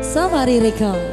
Safari Record.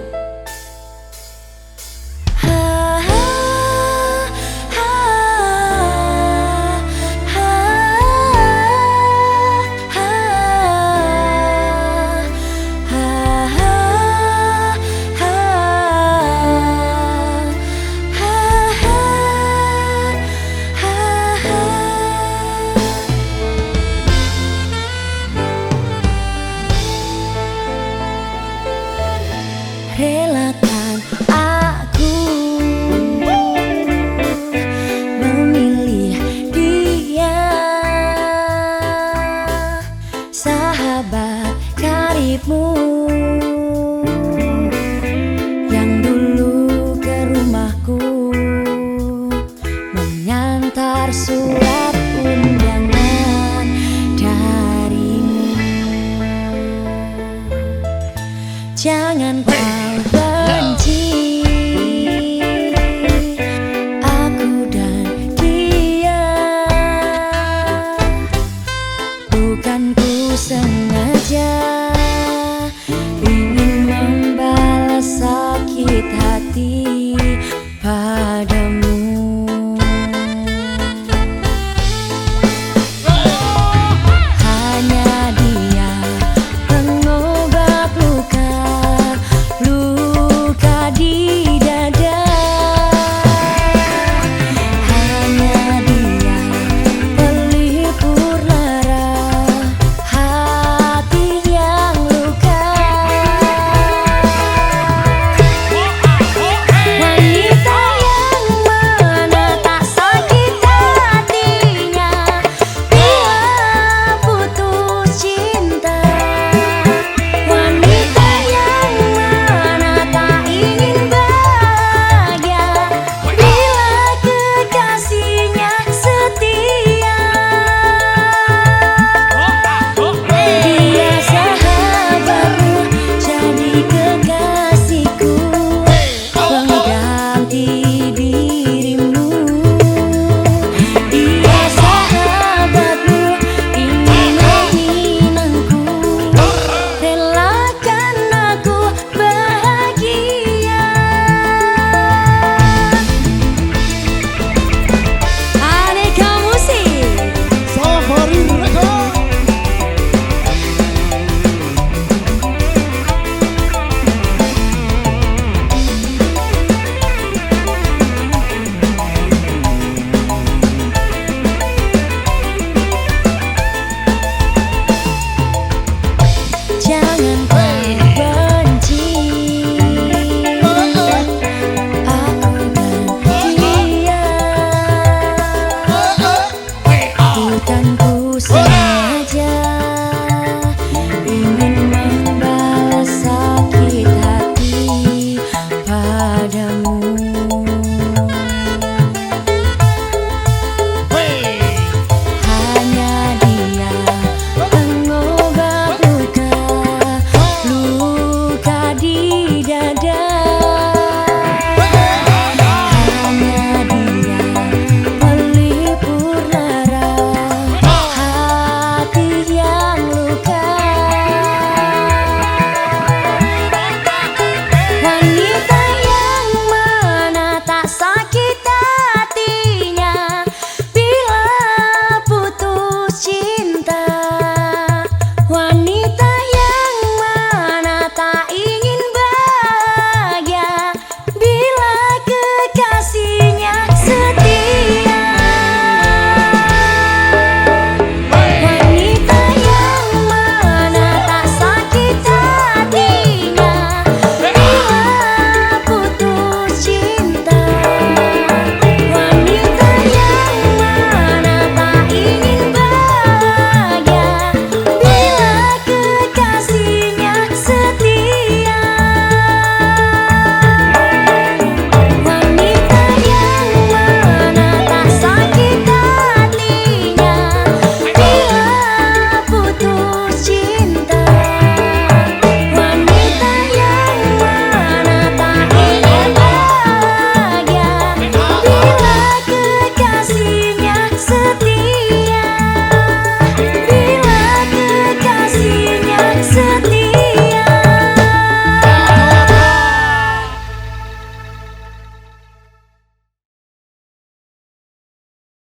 Jangan sengaja ingin membalas sakit hati pada